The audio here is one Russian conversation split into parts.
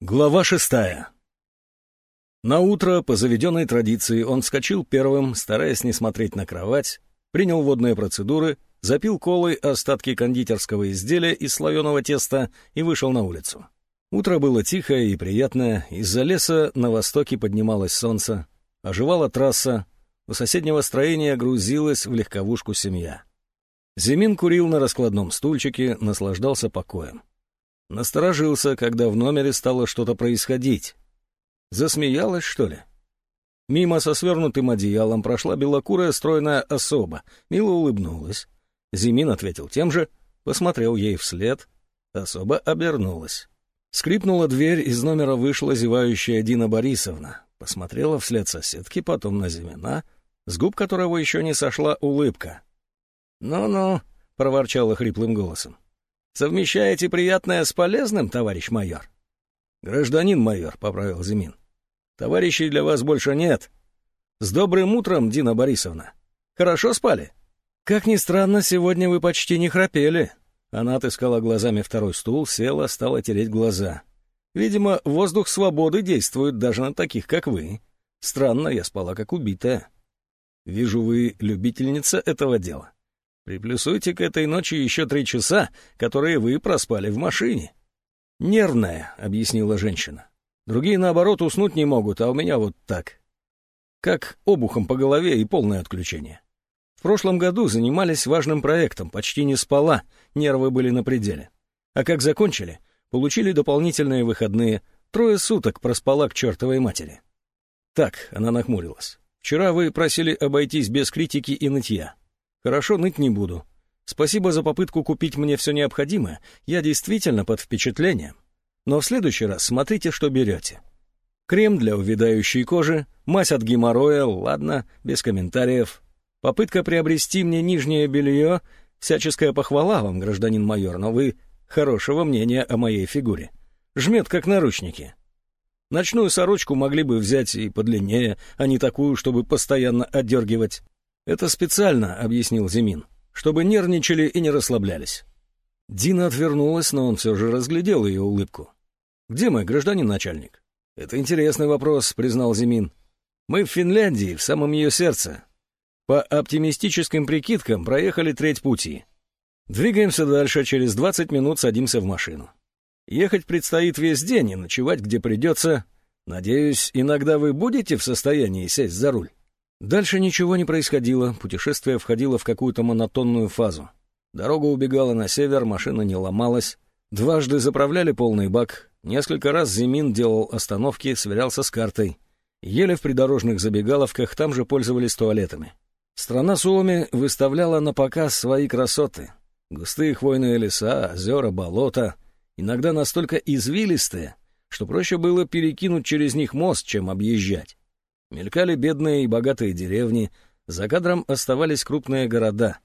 Глава шестая. На утро, по заведенной традиции, он вскочил первым, стараясь не смотреть на кровать, принял водные процедуры, запил колой остатки кондитерского изделия из слоеного теста и вышел на улицу. Утро было тихое и приятное, из-за леса на востоке поднималось солнце, оживала трасса, у соседнего строения грузилась в легковушку семья. Зимин курил на раскладном стульчике, наслаждался покоем. Насторожился, когда в номере стало что-то происходить. Засмеялась, что ли? Мимо со свернутым одеялом прошла белокурая стройная особа, мило улыбнулась. Зимин ответил тем же, посмотрел ей вслед. Особа обернулась. Скрипнула дверь, из номера вышла зевающая Дина Борисовна. Посмотрела вслед соседки, потом на Зимина, с губ которого еще не сошла улыбка. «Ну-ну», — проворчала хриплым голосом. Совмещаете приятное с полезным, товарищ майор? Гражданин майор, — поправил Зимин. Товарищей для вас больше нет. С добрым утром, Дина Борисовна. Хорошо спали? Как ни странно, сегодня вы почти не храпели. Она отыскала глазами второй стул, села, стала тереть глаза. Видимо, воздух свободы действует даже на таких, как вы. Странно, я спала как убитая. Вижу, вы любительница этого дела. Приплюсуйте к этой ночи еще три часа, которые вы проспали в машине. «Нервная», — объяснила женщина. «Другие, наоборот, уснуть не могут, а у меня вот так. Как обухом по голове и полное отключение. В прошлом году занимались важным проектом, почти не спала, нервы были на пределе. А как закончили, получили дополнительные выходные, трое суток проспала к чертовой матери. Так, она нахмурилась. Вчера вы просили обойтись без критики и нытья. Хорошо, ныть не буду. Спасибо за попытку купить мне все необходимое. Я действительно под впечатлением. Но в следующий раз смотрите, что берете. Крем для увядающей кожи, мазь от геморроя, ладно, без комментариев. Попытка приобрести мне нижнее белье, всяческая похвала вам, гражданин майор, но вы хорошего мнения о моей фигуре. Жмет, как наручники. Ночную сорочку могли бы взять и подлиннее, а не такую, чтобы постоянно отдергивать. «Это специально», — объяснил Зимин, «чтобы нервничали и не расслаблялись». Дина отвернулась, но он все же разглядел ее улыбку. «Где мы, гражданин начальник?» «Это интересный вопрос», — признал Зимин. «Мы в Финляндии, в самом ее сердце. По оптимистическим прикидкам проехали треть пути. Двигаемся дальше, через 20 минут садимся в машину. Ехать предстоит весь день и ночевать где придется. Надеюсь, иногда вы будете в состоянии сесть за руль?» Дальше ничего не происходило, путешествие входило в какую-то монотонную фазу. Дорога убегала на север, машина не ломалась. Дважды заправляли полный бак, несколько раз Зимин делал остановки, сверялся с картой. Еле в придорожных забегаловках, там же пользовались туалетами. Страна Суоми выставляла на показ свои красоты. Густые хвойные леса, озера, болота, иногда настолько извилистые, что проще было перекинуть через них мост, чем объезжать. Мелькали бедные и богатые деревни, за кадром оставались крупные города.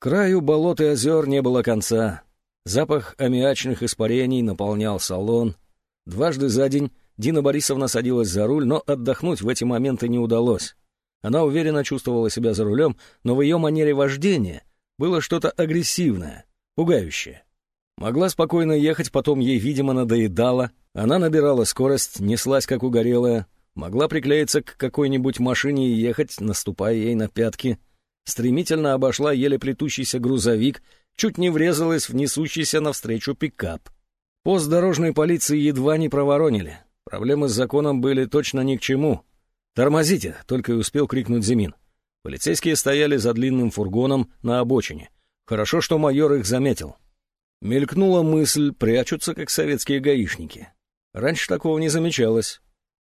краю болот и озер не было конца. Запах аммиачных испарений наполнял салон. Дважды за день Дина Борисовна садилась за руль, но отдохнуть в эти моменты не удалось. Она уверенно чувствовала себя за рулем, но в ее манере вождения было что-то агрессивное, пугающее. Могла спокойно ехать, потом ей, видимо, надоедало. Она набирала скорость, неслась как угорелая, могла приклеиться к какой-нибудь машине и ехать, наступая ей на пятки. Стремительно обошла еле плетущийся грузовик, чуть не врезалась в несущийся навстречу пикап. Пост дорожной полиции едва не проворонили. Проблемы с законом были точно ни к чему. «Тормозите!» — только и успел крикнуть Зимин. Полицейские стояли за длинным фургоном на обочине. Хорошо, что майор их заметил. Мелькнула мысль, прячутся, как советские гаишники. Раньше такого не замечалось.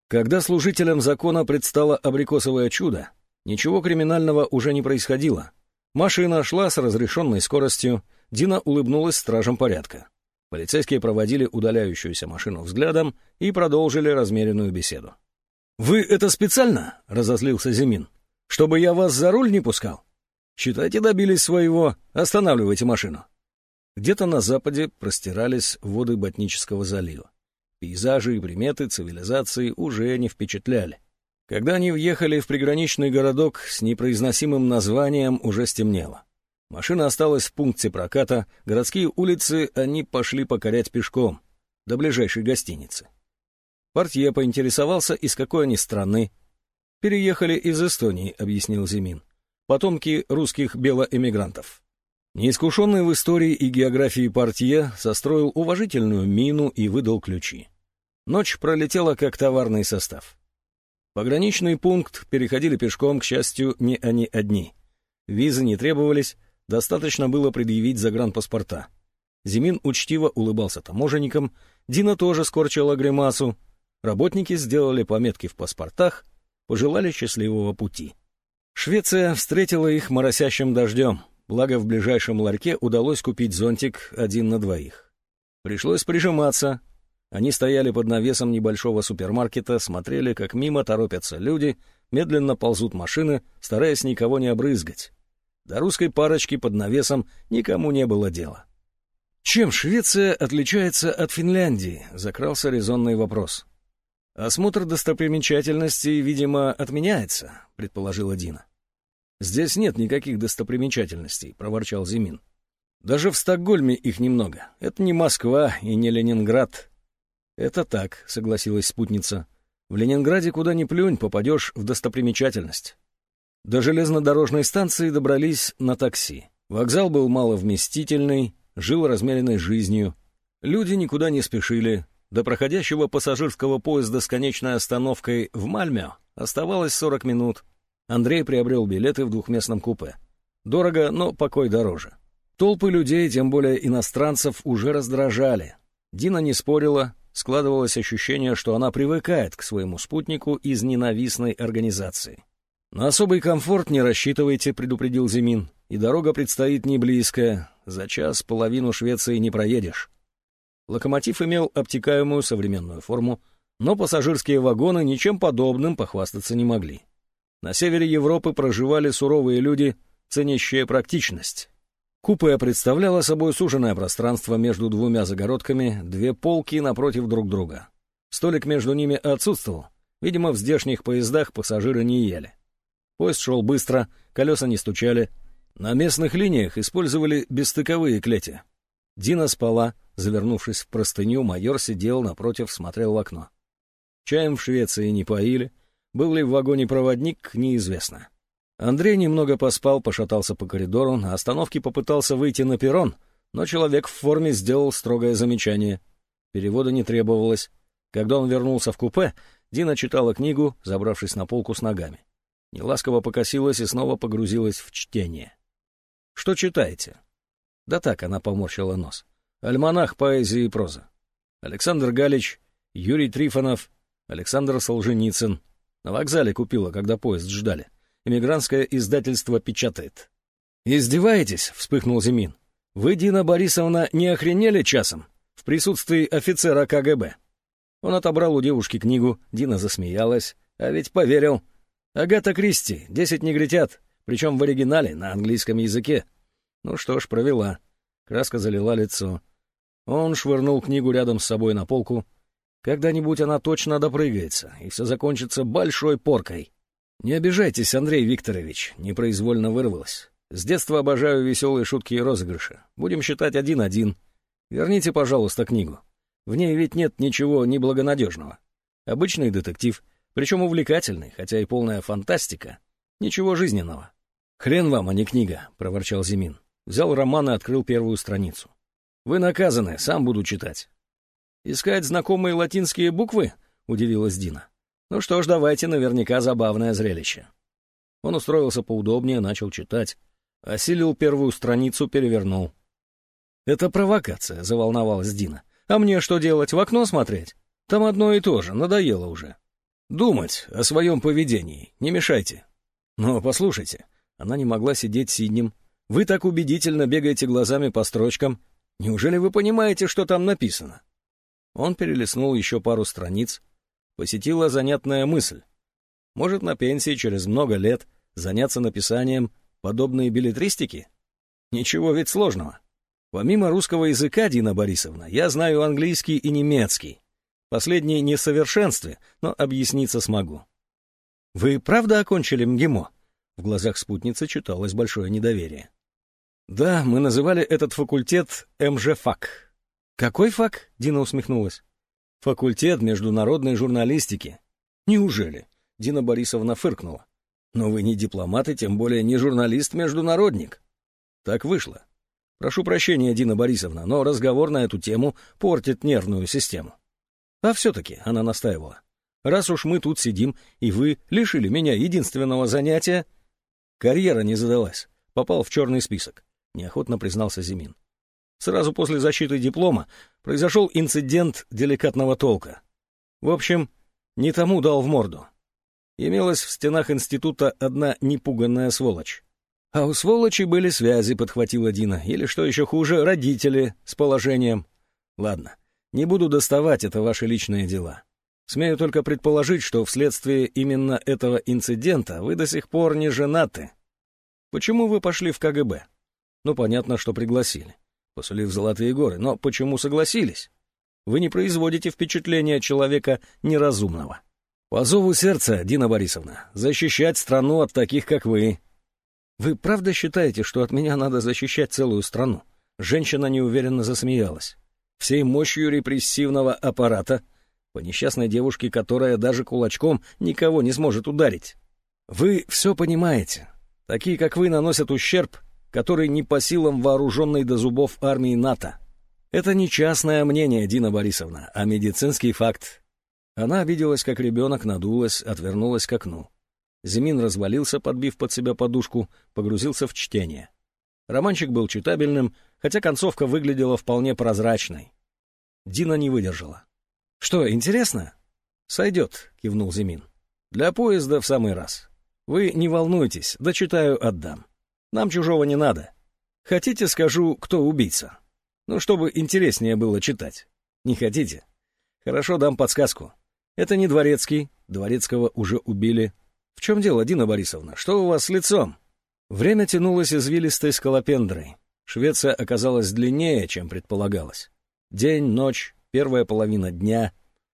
Когда служителям закона предстало абрикосовое чудо, ничего криминального уже не происходило. Машина шла с разрешенной скоростью, Дина улыбнулась стражам порядка. Полицейские проводили удаляющуюся машину взглядом и продолжили размеренную беседу. «Вы это специально?» — разозлился Зимин. «Чтобы я вас за руль не пускал? Считайте, добились своего. Останавливайте машину». Где-то на западе простирались воды Ботнического залива. Пейзажи и приметы цивилизации уже не впечатляли. Когда они въехали в приграничный городок с непроизносимым названием, уже стемнело. Машина осталась в пункте проката, городские улицы они пошли покорять пешком, до ближайшей гостиницы. Портье поинтересовался, из какой они страны. «Переехали из Эстонии», — объяснил Зимин. «Потомки русских белоэмигрантов». Неискушенный в истории и географии портье состроил уважительную мину и выдал ключи. Ночь пролетела как товарный состав. Пограничный пункт переходили пешком, к счастью, не они одни. Визы не требовались, достаточно было предъявить загранпаспорта. Зимин учтиво улыбался таможенникам, Дина тоже скорчила гримасу. Работники сделали пометки в паспортах, пожелали счастливого пути. Швеция встретила их моросящим дождем, благо в ближайшем ларьке удалось купить зонтик один на двоих. Пришлось прижиматься. Они стояли под навесом небольшого супермаркета, смотрели, как мимо торопятся люди, медленно ползут машины, стараясь никого не обрызгать. До русской парочки под навесом никому не было дела. Чем Швеция отличается от Финляндии? Закрался резонный вопрос. Осмотр достопримечательностей, видимо, отменяется, предположила Дина. Здесь нет никаких достопримечательностей, проворчал Зимин. Даже в Стокгольме их немного. Это не Москва и не Ленинград. Это так, согласилась спутница. В Ленинграде куда ни плюнь, попадешь в достопримечательность. До железнодорожной станции добрались на такси. Вокзал был маловместительный, жил размеренной жизнью. Люди никуда не спешили. До проходящего пассажирского поезда с конечной остановкой в Мальме оставалось 40 минут. Андрей приобрел билеты в двухместном купе. Дорого, но покой дороже. Толпы людей, тем более иностранцев, уже раздражали. Дина не спорила, складывалось ощущение, что она привыкает к своему спутнику из ненавистной организации. «На особый комфорт не рассчитывайте», — предупредил Зимин. «И дорога предстоит не близкая. За час половину Швеции не проедешь». Локомотив имел обтекаемую современную форму, но пассажирские вагоны ничем подобным похвастаться не могли. На севере Европы проживали суровые люди, ценящие практичность. Купе представляло собой суженное пространство между двумя загородками, две полки напротив друг друга. Столик между ними отсутствовал. Видимо, в здешних поездах пассажиры не ели. Поезд шел быстро, колеса не стучали. На местных линиях использовали бесстыковые клети. Дина спала, завернувшись в простыню, майор сидел напротив, смотрел в окно. Чаем в Швеции не поили, был ли в вагоне проводник, неизвестно. Андрей немного поспал, пошатался по коридору, на остановке попытался выйти на перрон, но человек в форме сделал строгое замечание. Перевода не требовалось. Когда он вернулся в купе, Дина читала книгу, забравшись на полку с ногами. Неласково покосилась и снова погрузилась в чтение. «Что читаете?» «Да так», — она поморщила нос. «Альманах поэзии и прозы. Александр Галич, Юрий Трифонов, Александр Солженицын. На вокзале купила, когда поезд ждали. Эмигрантское издательство печатает». «Издеваетесь?» — вспыхнул Зимин. «Вы, Дина Борисовна, не охренели часом? В присутствии офицера КГБ». Он отобрал у девушки книгу, Дина засмеялась. «А ведь поверил. Агата Кристи, «Десять негритят», причем в оригинале, на английском языке. Ну что ж, провела. Краска залила лицо. Он швырнул книгу рядом с собой на полку. Когда-нибудь она точно допрыгается, и все закончится большой поркой. «Не обижайтесь, Андрей Викторович», — непроизвольно вырвалось. «С детства обожаю веселые шутки и розыгрыши. Будем считать один-один. Верните, пожалуйста, книгу. В ней ведь нет ничего неблагонадежного. Обычный детектив, причем увлекательный, хотя и полная фантастика. Ничего жизненного. «Хрен вам, а не книга», — проворчал Зимин. Взял роман и открыл первую страницу. «Вы наказаны, сам буду читать». «Искать знакомые латинские буквы?» — удивилась Дина. «Ну что ж, давайте, наверняка забавное зрелище». Он устроился поудобнее, начал читать. Осилил первую страницу, перевернул. «Это провокация», — заволновалась Дина. «А мне что делать, в окно смотреть? Там одно и то же, надоело уже». Думать о своем поведении, не мешайте. Но послушайте, она не могла сидеть сиднем. Вы так убедительно бегаете глазами по строчкам. Неужели вы понимаете, что там написано? Он перелистнул еще пару страниц. Посетила занятная мысль. Может, на пенсии через много лет заняться написанием подобной билетристики? Ничего ведь сложного. Помимо русского языка, Дина Борисовна, я знаю английский и немецкий. Последний не в совершенстве, но объясниться смогу. «Вы правда окончили МГИМО?» В глазах спутницы читалось большое недоверие. «Да, мы называли этот факультет МЖФАК». «Какой фак?» — Дина усмехнулась. Факультет международной журналистики. Неужели? Дина Борисовна фыркнула. Но вы не дипломат и тем более не журналист-международник. Так вышло. Прошу прощения, Дина Борисовна, но разговор на эту тему портит нервную систему. А все-таки, она настаивала, раз уж мы тут сидим, и вы лишили меня единственного занятия... Карьера не задалась, попал в черный список, неохотно признался Зимин. Сразу после защиты диплома произошел инцидент деликатного толка. В общем, не тому дал в морду. Имелась в стенах института одна непуганная сволочь. А у сволочи были связи, подхватила Дина, или, что еще хуже, родители с положением. Ладно, не буду доставать, это ваши личные дела. Смею только предположить, что вследствие именно этого инцидента вы до сих пор не женаты. Почему вы пошли в КГБ? Ну, понятно, что пригласили. Посулив золотые горы, но почему согласились? Вы не производите впечатления человека неразумного. По зову сердца, Дина Борисовна, защищать страну от таких, как вы. Вы правда считаете, что от меня надо защищать целую страну? Женщина неуверенно засмеялась. Всей мощью репрессивного аппарата, по несчастной девушке, которая даже кулачком никого не сможет ударить. Вы все понимаете. Такие, как вы, наносят ущерб, который не по силам вооруженной до зубов армии НАТО. Это не частное мнение, Дина Борисовна, а медицинский факт. Она обиделась, как ребенок, надулась, отвернулась к окну. Зимин развалился, подбив под себя подушку, погрузился в чтение. Романчик был читабельным, хотя концовка выглядела вполне прозрачной. Дина не выдержала. «Что, интересно?» «Сойдет», — кивнул Зимин. «Для поезда в самый раз. Вы не волнуйтесь, дочитаю, отдам. Нам чужого не надо. Хотите, скажу, кто убийца? Ну, чтобы интереснее было читать. Не хотите? Хорошо, дам подсказку. Это не Дворецкий, Дворецкого уже убили. В чем дело, Дина Борисовна? Что у вас с лицом? Время тянулось извилистой скалопендрой. Швеция оказалась длиннее, чем предполагалось. День, ночь, первая половина дня.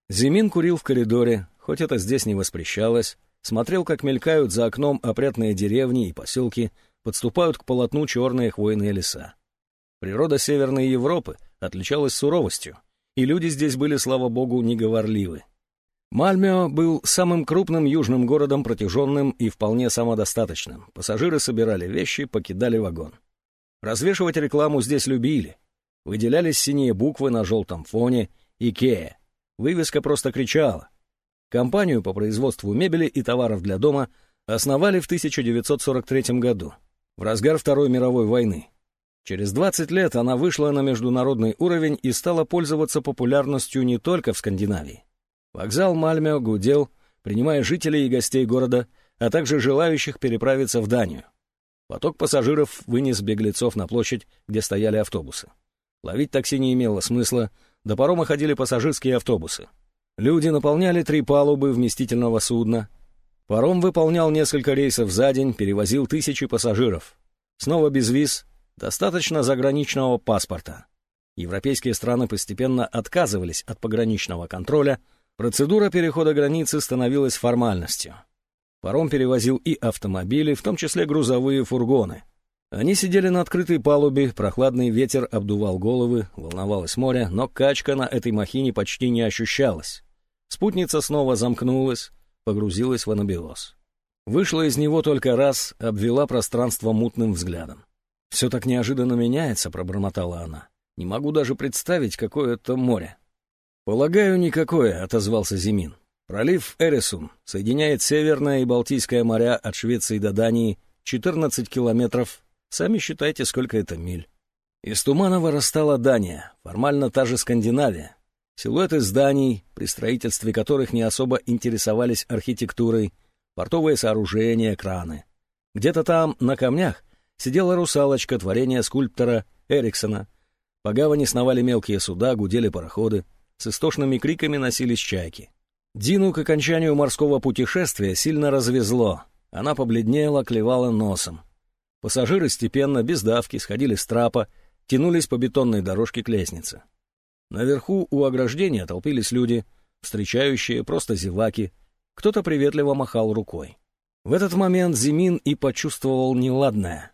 Зимин курил в коридоре, хоть это здесь не воспрещалось, смотрел, как мелькают за окном опрятные деревни и поселки, подступают к полотну черные хвойные леса. Природа Северной Европы отличалась суровостью, и люди здесь были, слава богу, неговорливы. Мальмео был самым крупным южным городом, протяженным и вполне самодостаточным. Пассажиры собирали вещи, покидали вагон. Развешивать рекламу здесь любили. Выделялись синие буквы на желтом фоне «Икея». Вывеска просто кричала. Компанию по производству мебели и товаров для дома основали в 1943 году, в разгар Второй мировой войны. Через 20 лет она вышла на международный уровень и стала пользоваться популярностью не только в Скандинавии. Вокзал Мальмео гудел, принимая жителей и гостей города, а также желающих переправиться в Данию. Поток пассажиров вынес беглецов на площадь, где стояли автобусы. Ловить такси не имело смысла, до парома ходили пассажирские автобусы. Люди наполняли три палубы вместительного судна. Паром выполнял несколько рейсов за день, перевозил тысячи пассажиров. Снова без виз, достаточно заграничного паспорта. Европейские страны постепенно отказывались от пограничного контроля — Процедура перехода границы становилась формальностью. Паром перевозил и автомобили, в том числе грузовые фургоны. Они сидели на открытой палубе, прохладный ветер обдувал головы, волновалось море, но качка на этой махине почти не ощущалась. Спутница снова замкнулась, погрузилась в анабиоз. Вышла из него только раз, обвела пространство мутным взглядом. «Все так неожиданно меняется», — пробормотала она. «Не могу даже представить, какое это море». «Полагаю, никакое», — отозвался Зимин. «Пролив Эресун соединяет Северное и Балтийское моря от Швеции до Дании 14 километров. Сами считайте, сколько это миль». Из тумана вырастала Дания, формально та же Скандинавия. Силуэты зданий, при строительстве которых не особо интересовались архитектурой, портовые сооружения, краны. Где-то там, на камнях, сидела русалочка, творение скульптора Эриксона. По гавани сновали мелкие суда, гудели пароходы. С истошными криками носились чайки. Дину к окончанию морского путешествия сильно развезло. Она побледнела, клевала носом. Пассажиры степенно, без давки, сходили с трапа, тянулись по бетонной дорожке к лестнице. Наверху у ограждения толпились люди, встречающие, просто зеваки. Кто-то приветливо махал рукой. В этот момент Зимин и почувствовал неладное.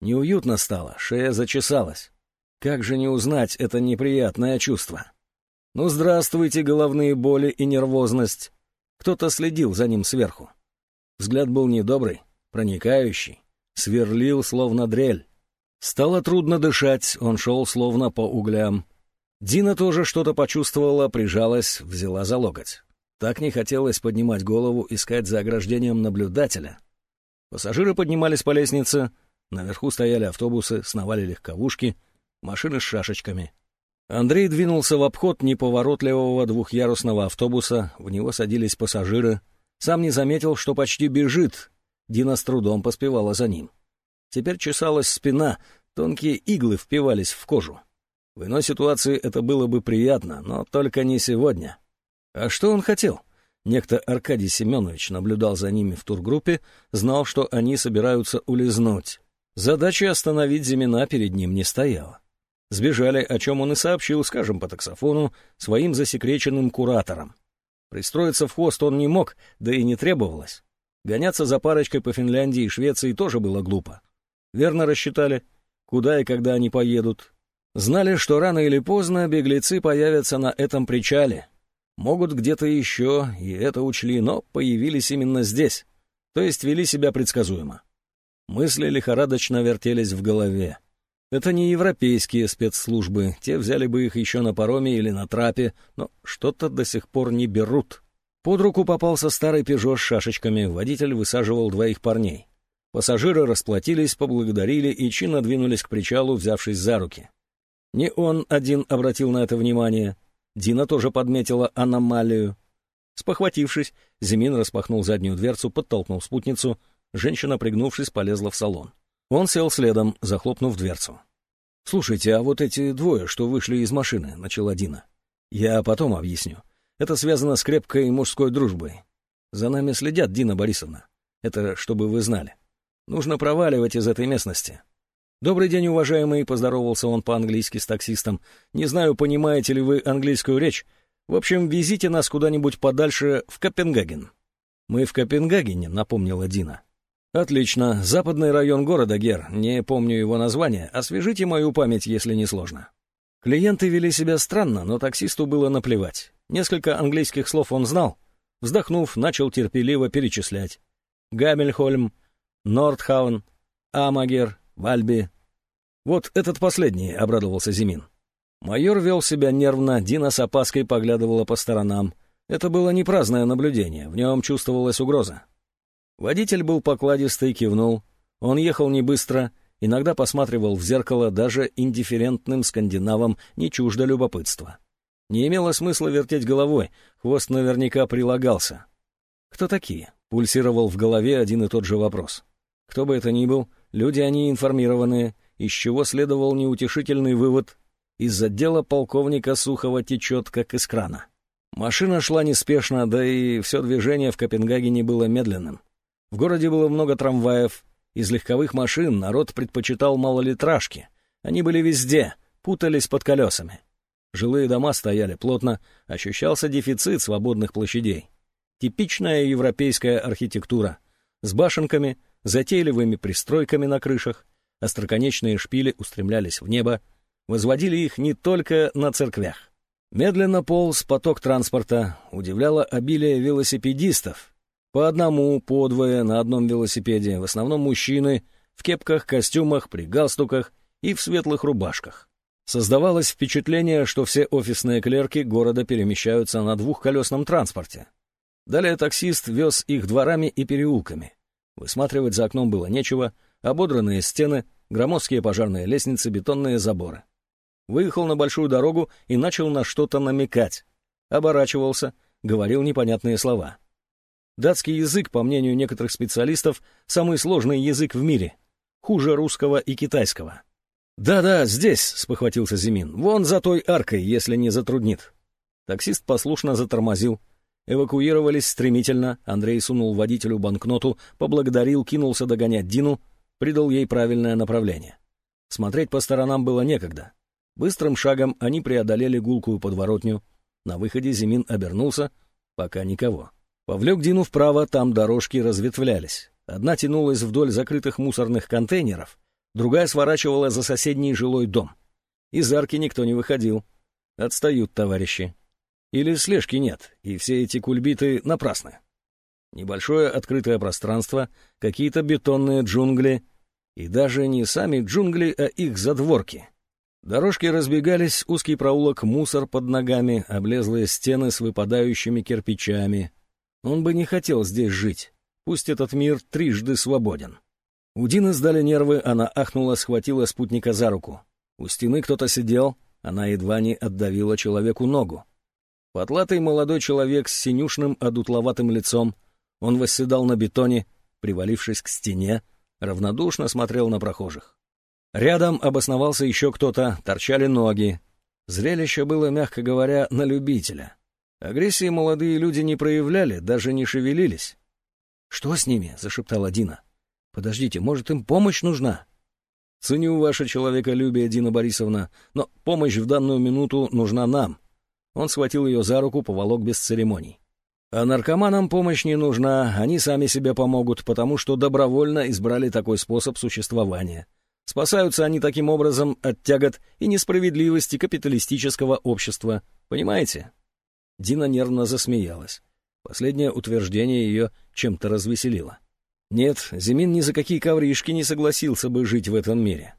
Неуютно стало, шея зачесалась. Как же не узнать это неприятное чувство? Ну, здравствуйте, головные боли и нервозность. Кто-то следил за ним сверху. Взгляд был недобрый, проникающий, сверлил, словно дрель. Стало трудно дышать, он шел, словно по углям. Дина тоже что-то почувствовала, прижалась, взяла за локоть. Так не хотелось поднимать голову, искать за ограждением наблюдателя. Пассажиры поднимались по лестнице, наверху стояли автобусы, сновали легковушки, машины с шашечками. Андрей двинулся в обход неповоротливого двухъярусного автобуса, в него садились пассажиры. Сам не заметил, что почти бежит. Дина с трудом поспевала за ним. Теперь чесалась спина, тонкие иглы впивались в кожу. В иной ситуации это было бы приятно, но только не сегодня. А что он хотел? Некто Аркадий Семенович наблюдал за ними в тургруппе, знал, что они собираются улизнуть. Задача остановить Зимина перед ним не стояла. Сбежали, о чем он и сообщил, скажем, по таксофону, своим засекреченным кураторам. Пристроиться в хвост он не мог, да и не требовалось. Гоняться за парочкой по Финляндии и Швеции тоже было глупо. Верно рассчитали, куда и когда они поедут, Знали, что рано или поздно беглецы появятся на этом причале. Могут где-то еще, и это учли, но появились именно здесь. То есть вели себя предсказуемо. Мысли лихорадочно вертелись в голове. Это не европейские спецслужбы, те взяли бы их еще на пароме или на трапе, но что-то до сих пор не берут. Под руку попался старый «Пежо» с шашечками, водитель высаживал двоих парней. Пассажиры расплатились, поблагодарили и чинно двинулись к причалу, взявшись за руки. Не он один обратил на это внимание. Дина тоже подметила аномалию. Спохватившись, Зимин распахнул заднюю дверцу, подтолкнул спутницу. Женщина, пригнувшись, полезла в салон. Он сел следом, захлопнув дверцу. «Слушайте, а вот эти двое, что вышли из машины», — начала Дина. «Я потом объясню. Это связано с крепкой мужской дружбой. За нами следят, Дина Борисовна. Это чтобы вы знали. Нужно проваливать из этой местности. «Добрый день, уважаемый», — поздоровался он по-английски с таксистом. «Не знаю, понимаете ли вы английскую речь. В общем, везите нас куда-нибудь подальше в Копенгаген». «Мы в Копенгагене», — напомнила Дина. «Отлично. Западный район города, Гер. Не помню его название. Освежите мою память, если не сложно». Клиенты вели себя странно, но таксисту было наплевать. Несколько английских слов он знал. Вздохнув, начал терпеливо перечислять. Гамельхольм, Нордхаун, Амагер, Вальби, «Вот этот последний», — обрадовался Зимин. Майор вел себя нервно, Дина с опаской поглядывала по сторонам. Это было не праздное наблюдение, в нем чувствовалась угроза. Водитель был покладистый, кивнул. Он ехал не быстро, иногда посматривал в зеркало, даже индифферентным скандинавам не чуждо любопытства. Не имело смысла вертеть головой, хвост наверняка прилагался. «Кто такие?» — пульсировал в голове один и тот же вопрос. Кто бы это ни был, люди они информированные, из чего следовал неутешительный вывод из отдела полковника Сухова течет, как из крана. Машина шла неспешно, да и все движение в Копенгагене было медленным. В городе было много трамваев, из легковых машин народ предпочитал малолитражки. Они были везде, путались под колесами. Жилые дома стояли плотно, ощущался дефицит свободных площадей. Типичная европейская архитектура с башенками, затейливыми пристройками на крышах, остроконечные шпили устремлялись в небо, возводили их не только на церквях. Медленно полз поток транспорта, удивляло обилие велосипедистов. По одному, по двое на одном велосипеде, в основном мужчины, в кепках, костюмах, при галстуках и в светлых рубашках. Создавалось впечатление, что все офисные клерки города перемещаются на двухколесном транспорте. Далее таксист вез их дворами и переулками. Высматривать за окном было нечего, ободранные стены, громоздкие пожарные лестницы, бетонные заборы. Выехал на большую дорогу и начал на что-то намекать. Оборачивался, говорил непонятные слова. Датский язык, по мнению некоторых специалистов, самый сложный язык в мире. Хуже русского и китайского. «Да-да, здесь», — спохватился Зимин. «Вон за той аркой, если не затруднит». Таксист послушно затормозил. Эвакуировались стремительно. Андрей сунул водителю банкноту, поблагодарил, кинулся догонять Дину — придал ей правильное направление. Смотреть по сторонам было некогда. Быстрым шагом они преодолели гулкую подворотню. На выходе Зимин обернулся, пока никого. Повлек Дину вправо, там дорожки разветвлялись. Одна тянулась вдоль закрытых мусорных контейнеров, другая сворачивала за соседний жилой дом. Из арки никто не выходил. Отстают товарищи. Или слежки нет, и все эти кульбиты напрасны? Небольшое открытое пространство, какие-то бетонные джунгли, и даже не сами джунгли, а их задворки. Дорожки разбегались, узкий проулок, мусор под ногами, облезлые стены с выпадающими кирпичами. Он бы не хотел здесь жить. Пусть этот мир трижды свободен. У Дины сдали нервы, она ахнула, схватила спутника за руку. У стены кто-то сидел, она едва не отдавила человеку ногу. Потлатый молодой человек с синюшным одутловатым лицом, он восседал на бетоне, привалившись к стене, равнодушно смотрел на прохожих. Рядом обосновался еще кто-то, торчали ноги. Зрелище было, мягко говоря, на любителя. Агрессии молодые люди не проявляли, даже не шевелились. «Что с ними?» — зашептала Дина. «Подождите, может, им помощь нужна?» «Ценю ваше человеколюбие, Дина Борисовна, но помощь в данную минуту нужна нам». Он схватил ее за руку, поволок без церемоний. А наркоманам помощь не нужна, они сами себе помогут, потому что добровольно избрали такой способ существования. Спасаются они таким образом от тягот и несправедливости капиталистического общества. Понимаете? Дина нервно засмеялась. Последнее утверждение ее чем-то развеселило. Нет, Зимин ни за какие ковришки не согласился бы жить в этом мире.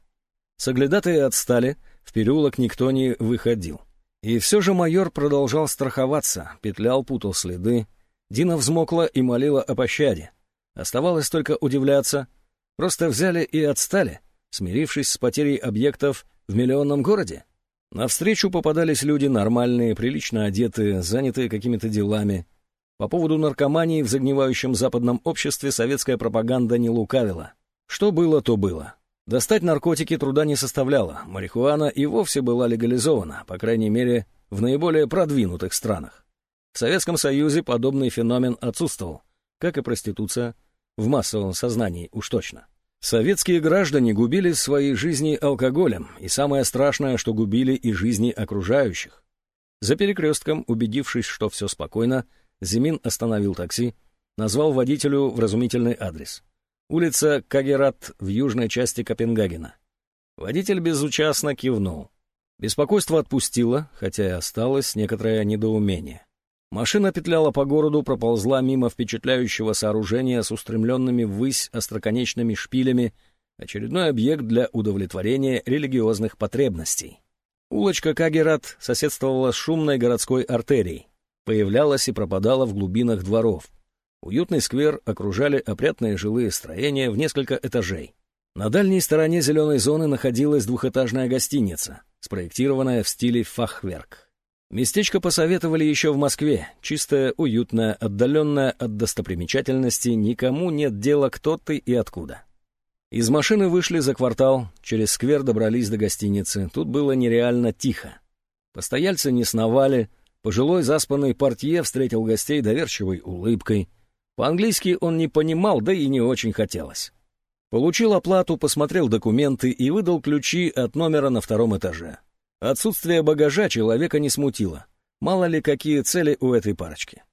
Соглядатые отстали, в переулок никто не выходил. И все же майор продолжал страховаться, петлял, путал следы. Дина взмокла и молила о пощаде. Оставалось только удивляться. Просто взяли и отстали, смирившись с потерей объектов в миллионном городе. Навстречу попадались люди нормальные, прилично одетые, занятые какими-то делами. По поводу наркомании в загнивающем западном обществе советская пропаганда не лукавила. Что было, то было. Достать наркотики труда не составляло, марихуана и вовсе была легализована, по крайней мере, в наиболее продвинутых странах. В Советском Союзе подобный феномен отсутствовал, как и проституция, в массовом сознании уж точно. Советские граждане губили свои жизни алкоголем, и самое страшное, что губили и жизни окружающих. За перекрестком, убедившись, что все спокойно, Зимин остановил такси, назвал водителю вразумительный адрес — Улица Кагерат в южной части Копенгагена. Водитель безучастно кивнул. Беспокойство отпустило, хотя и осталось некоторое недоумение. Машина петляла по городу, проползла мимо впечатляющего сооружения с устремленными ввысь остроконечными шпилями, очередной объект для удовлетворения религиозных потребностей. Улочка Кагерат соседствовала с шумной городской артерией, появлялась и пропадала в глубинах дворов. Уютный сквер окружали опрятные жилые строения в несколько этажей. На дальней стороне зеленой зоны находилась двухэтажная гостиница, спроектированная в стиле фахверк. Местечко посоветовали еще в Москве, чистое, уютное, отдаленное от достопримечательностей, никому нет дела, кто ты и откуда. Из машины вышли за квартал, через сквер добрались до гостиницы, тут было нереально тихо. Постояльцы не сновали, пожилой заспанный портье встретил гостей доверчивой улыбкой, по-английски он не понимал, да и не очень хотелось. Получил оплату, посмотрел документы и выдал ключи от номера на втором этаже. Отсутствие багажа человека не смутило. Мало ли, какие цели у этой парочки.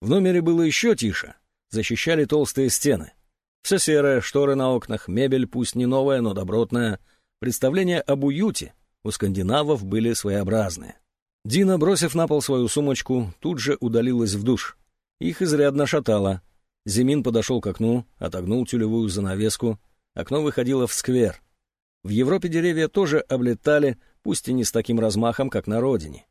В номере было еще тише. Защищали толстые стены. Все серое, шторы на окнах, мебель, пусть не новая, но добротная. Представления об уюте у скандинавов были своеобразные. Дина, бросив на пол свою сумочку, тут же удалилась в душ. Их изрядно шатало. Зимин подошел к окну, отогнул тюлевую занавеску. Окно выходило в сквер. В Европе деревья тоже облетали, пусть и не с таким размахом, как на родине.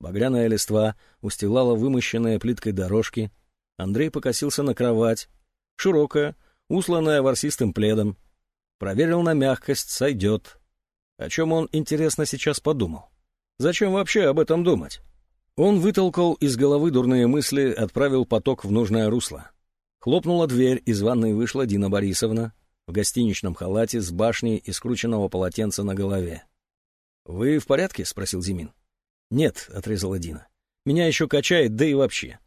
Багряная листва устилала вымощенные плиткой дорожки. Андрей покосился на кровать. Широкая, усланная ворсистым пледом. Проверил на мягкость, сойдет. О чем он, интересно, сейчас подумал? Зачем вообще об этом думать? Он вытолкал из головы дурные мысли, отправил поток в нужное русло. Хлопнула дверь, из ванной вышла Дина Борисовна в гостиничном халате с башней и скрученного полотенца на голове. «Вы в порядке?» — спросил Зимин. «Нет», — отрезала Дина. «Меня еще качает, да и вообще».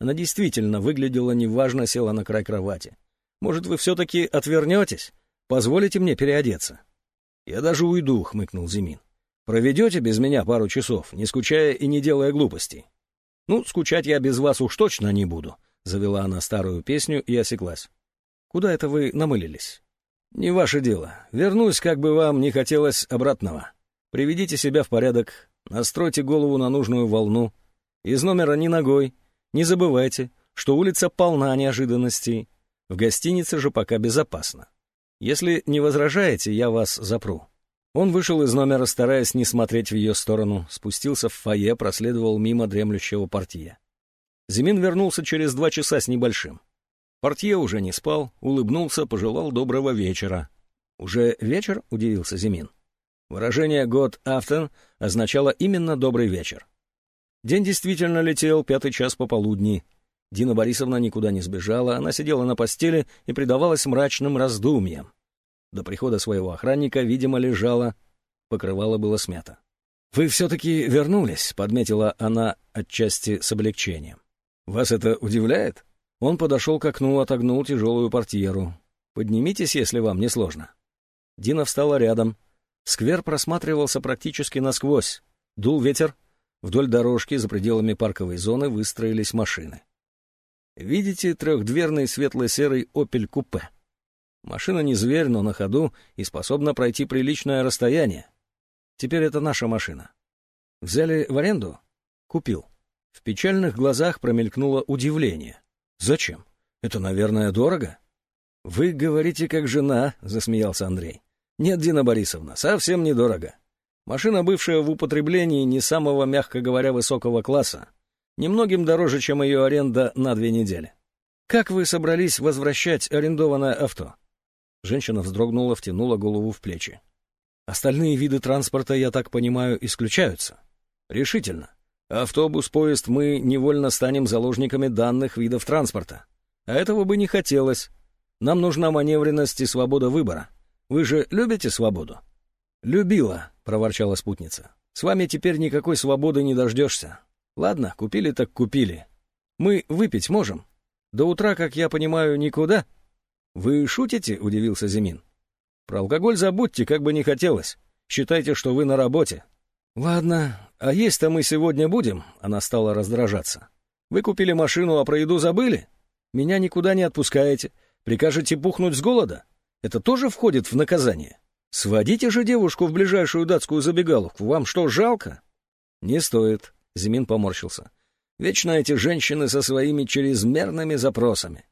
Она действительно выглядела неважно, села на край кровати. «Может, вы все-таки отвернетесь? Позволите мне переодеться?» «Я даже уйду», — хмыкнул Зимин. Проведете без меня пару часов, не скучая и не делая глупостей? Ну, скучать я без вас уж точно не буду, завела она старую песню и осеклась. Куда это вы намылились? Не ваше дело. Вернусь, как бы вам не хотелось обратного. Приведите себя в порядок, настройте голову на нужную волну. Из номера ни ногой. Не забывайте, что улица полна неожиданностей. В гостинице же пока безопасно. Если не возражаете, я вас запру». Он вышел из номера, стараясь не смотреть в ее сторону, спустился в фойе, проследовал мимо дремлющего портье. Зимин вернулся через два часа с небольшим. Портье уже не спал, улыбнулся, пожелал доброго вечера. «Уже вечер?» — удивился Зимин. Выражение «год афтен» означало именно «добрый вечер». День действительно летел, пятый час пополудни. Дина Борисовна никуда не сбежала, она сидела на постели и предавалась мрачным раздумьям. До прихода своего охранника, видимо, лежала, покрывало было смято. «Вы все-таки вернулись», — подметила она отчасти с облегчением. «Вас это удивляет?» Он подошел к окну, отогнул тяжелую портьеру. «Поднимитесь, если вам не сложно». Дина встала рядом. Сквер просматривался практически насквозь. Дул ветер. Вдоль дорожки за пределами парковой зоны выстроились машины. Видите трехдверный светло-серый «Опель-купе»? Машина не зверь, но на ходу и способна пройти приличное расстояние. Теперь это наша машина. Взяли в аренду? Купил. В печальных глазах промелькнуло удивление. Зачем? Это, наверное, дорого? Вы говорите как жена, засмеялся Андрей. Нет, Дина Борисовна, совсем недорого. Машина, бывшая в употреблении, не самого, мягко говоря, высокого класса. Немногим дороже, чем ее аренда на две недели. Как вы собрались возвращать арендованное авто? Женщина вздрогнула, втянула голову в плечи. Остальные виды транспорта, я так понимаю, исключаются. Решительно. Автобус, поезд, мы невольно станем заложниками данных видов транспорта. А этого бы не хотелось. Нам нужна маневренность и свобода выбора. Вы же любите свободу? Любила, проворчала спутница. С вами теперь никакой свободы не дождешься. Ладно, купили так купили. Мы выпить можем. До утра, как я понимаю, никуда. «Вы шутите?» — удивился Зимин. «Про алкоголь забудьте, как бы не хотелось. Считайте, что вы на работе». «Ладно, а есть-то мы сегодня будем?» — она стала раздражаться. «Вы купили машину, а про еду забыли? Меня никуда не отпускаете. Прикажете пухнуть с голода? Это тоже входит в наказание? Сводите же девушку в ближайшую датскую забегаловку. Вам что, жалко?» «Не стоит», — Зимин поморщился. «Вечно эти женщины со своими чрезмерными запросами.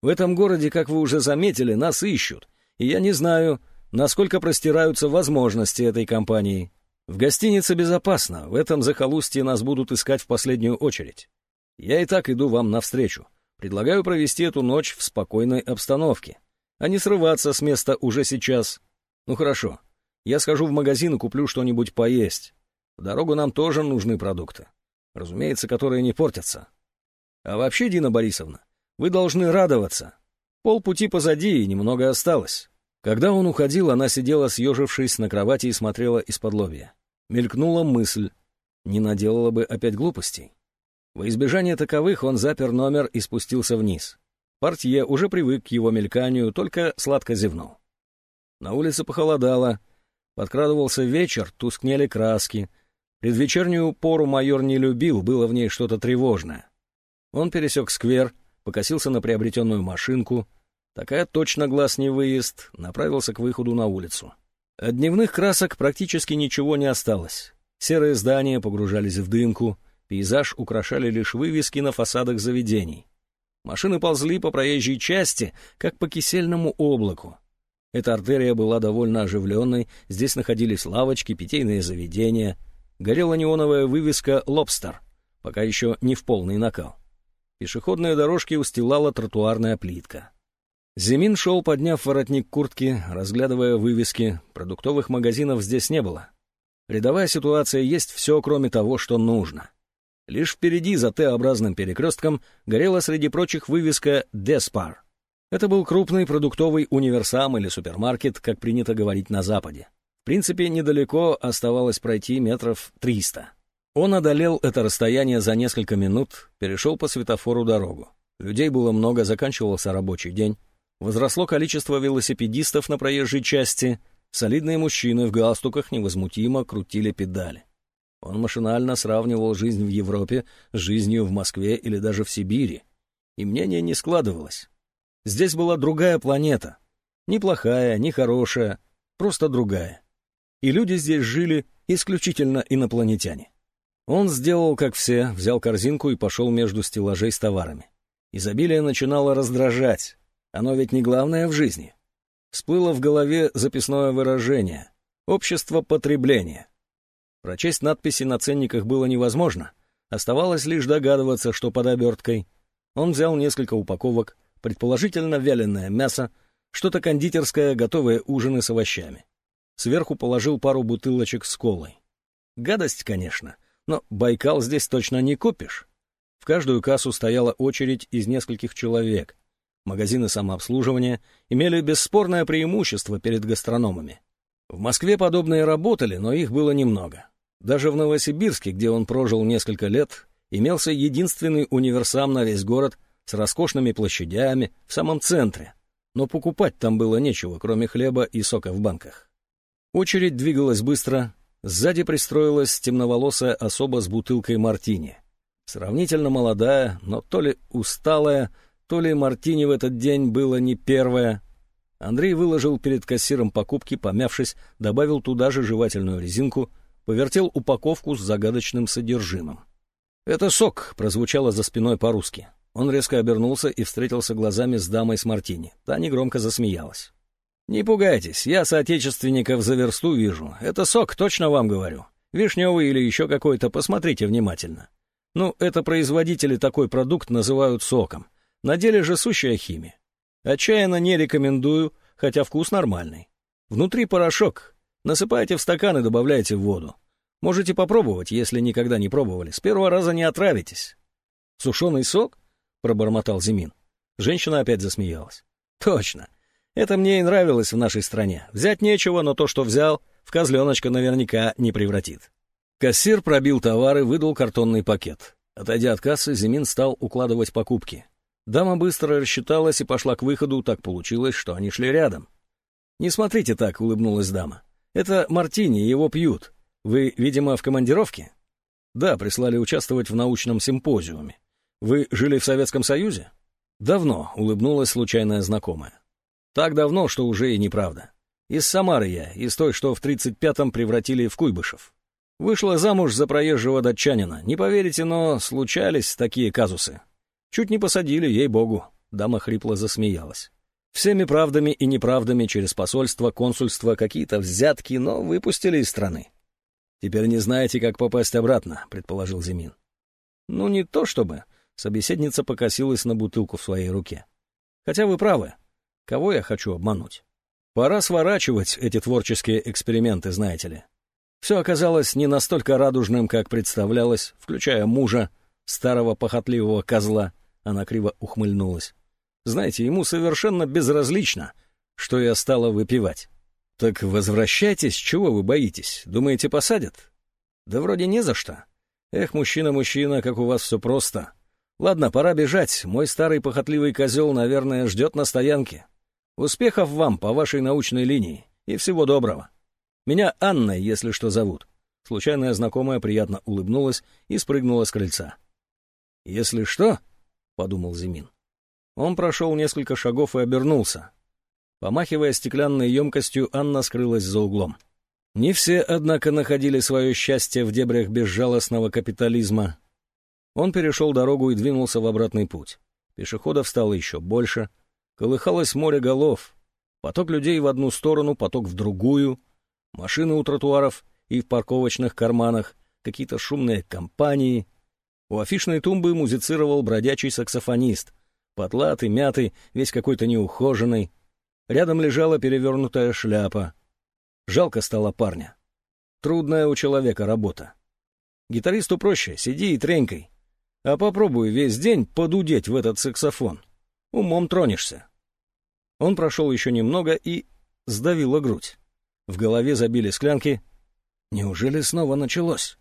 В этом городе, как вы уже заметили, нас ищут, и я не знаю, насколько простираются возможности этой компании. В гостинице безопасно, в этом захолустье нас будут искать в последнюю очередь. Я и так иду вам навстречу. Предлагаю провести эту ночь в спокойной обстановке, а не срываться с места уже сейчас. Ну хорошо, я схожу в магазин и куплю что-нибудь поесть. В дорогу нам тоже нужны продукты, разумеется, которые не портятся. А вообще, Дина Борисовна, вы должны радоваться. Полпути позади, и немного осталось. Когда он уходил, она сидела, съежившись на кровати и смотрела из-под лобья. Мелькнула мысль, не наделала бы опять глупостей. Во избежание таковых он запер номер и спустился вниз. Портье уже привык к его мельканию, только сладко зевнул. На улице похолодало, подкрадывался вечер, тускнели краски. Предвечернюю пору майор не любил, было в ней что-то тревожное. Он пересек сквер, покосился на приобретенную машинку. Такая точно глаз не выезд, направился к выходу на улицу. От дневных красок практически ничего не осталось. Серые здания погружались в дымку, пейзаж украшали лишь вывески на фасадах заведений. Машины ползли по проезжей части, как по кисельному облаку. Эта артерия была довольно оживленной, здесь находились лавочки, питейные заведения. Горела неоновая вывеска «Лобстер», пока еще не в полный накал. Пешеходные дорожки устилала тротуарная плитка. Зимин шел, подняв воротник куртки, разглядывая вывески. Продуктовых магазинов здесь не было. Рядовая ситуация есть все, кроме того, что нужно. Лишь впереди, за Т-образным перекрестком, горела среди прочих вывеска «Деспар». Это был крупный продуктовый универсам или супермаркет, как принято говорить на Западе. В принципе, недалеко оставалось пройти метров триста. Он одолел это расстояние за несколько минут, перешел по светофору дорогу. Людей было много, заканчивался рабочий день. Возросло количество велосипедистов на проезжей части. Солидные мужчины в галстуках невозмутимо крутили педали. Он машинально сравнивал жизнь в Европе с жизнью в Москве или даже в Сибири. И мнение не складывалось. Здесь была другая планета. Ни плохая, ни хорошая, просто другая. И люди здесь жили исключительно инопланетяне. Он сделал, как все, взял корзинку и пошел между стеллажей с товарами. Изобилие начинало раздражать. Оно ведь не главное в жизни. Всплыло в голове записное выражение «Общество потребления». Прочесть надписи на ценниках было невозможно. Оставалось лишь догадываться, что под оберткой. Он взял несколько упаковок, предположительно вяленое мясо, что-то кондитерское, готовые ужины с овощами. Сверху положил пару бутылочек с колой. Гадость, конечно, но Байкал здесь точно не купишь. В каждую кассу стояла очередь из нескольких человек. Магазины самообслуживания имели бесспорное преимущество перед гастрономами. В Москве подобные работали, но их было немного. Даже в Новосибирске, где он прожил несколько лет, имелся единственный универсам на весь город с роскошными площадями в самом центре, но покупать там было нечего, кроме хлеба и сока в банках. Очередь двигалась быстро. Сзади пристроилась темноволосая особа с бутылкой мартини. Сравнительно молодая, но то ли усталая, то ли мартини в этот день было не первое. Андрей выложил перед кассиром покупки, помявшись, добавил туда же жевательную резинку, повертел упаковку с загадочным содержимым. «Это сок», — прозвучало за спиной по-русски. Он резко обернулся и встретился глазами с дамой с мартини. Та негромко засмеялась. «Не пугайтесь, я соотечественников за версту вижу. Это сок, точно вам говорю. Вишневый или еще какой-то, посмотрите внимательно. Ну, это производители такой продукт называют соком. На деле же сущая химия. Отчаянно не рекомендую, хотя вкус нормальный. Внутри порошок. Насыпайте в стакан и добавляйте в воду. Можете попробовать, если никогда не пробовали. С первого раза не отравитесь. «Сушеный сок?» — пробормотал Зимин. Женщина опять засмеялась. «Точно. Это мне и нравилось в нашей стране. Взять нечего, но то, что взял, в козленочка наверняка не превратит. Кассир пробил товары, выдал картонный пакет. Отойдя от кассы, Зимин стал укладывать покупки. Дама быстро рассчиталась и пошла к выходу, так получилось, что они шли рядом. «Не смотрите так», — улыбнулась дама. «Это Мартини, его пьют. Вы, видимо, в командировке?» «Да, прислали участвовать в научном симпозиуме. Вы жили в Советском Союзе?» «Давно», — улыбнулась случайная знакомая. Так давно, что уже и неправда. Из Самары я, из той, что в 35-м превратили в Куйбышев. Вышла замуж за проезжего датчанина. Не поверите, но случались такие казусы. Чуть не посадили, ей-богу. Дама хрипло засмеялась. Всеми правдами и неправдами через посольство, консульство, какие-то взятки, но выпустили из страны. «Теперь не знаете, как попасть обратно», — предположил Зимин. «Ну, не то чтобы». Собеседница покосилась на бутылку в своей руке. «Хотя вы правы. Кого я хочу обмануть? Пора сворачивать эти творческие эксперименты, знаете ли. Все оказалось не настолько радужным, как представлялось, включая мужа, старого похотливого козла. Она криво ухмыльнулась. Знаете, ему совершенно безразлично, что я стала выпивать. Так возвращайтесь, чего вы боитесь? Думаете, посадят? Да вроде не за что. Эх, мужчина-мужчина, как у вас все просто. Ладно, пора бежать. Мой старый похотливый козел, наверное, ждет на стоянке. Успехов вам по вашей научной линии и всего доброго. Меня Анна, если что, зовут. Случайная знакомая приятно улыбнулась и спрыгнула с крыльца. «Если что», — подумал Зимин. Он прошел несколько шагов и обернулся. Помахивая стеклянной емкостью, Анна скрылась за углом. Не все, однако, находили свое счастье в дебрях безжалостного капитализма. Он перешел дорогу и двинулся в обратный путь. Пешеходов стало еще больше — Колыхалось море голов. Поток людей в одну сторону, поток в другую. Машины у тротуаров и в парковочных карманах, какие-то шумные компании. У афишной тумбы музицировал бродячий саксофонист. Потлатый, мятый, весь какой-то неухоженный. Рядом лежала перевернутая шляпа. Жалко стало парня. Трудная у человека работа. Гитаристу проще, сиди и тренькай. А попробуй весь день подудеть в этот саксофон. Умом тронешься. Он прошел еще немного и сдавило грудь. В голове забили склянки. Неужели снова началось?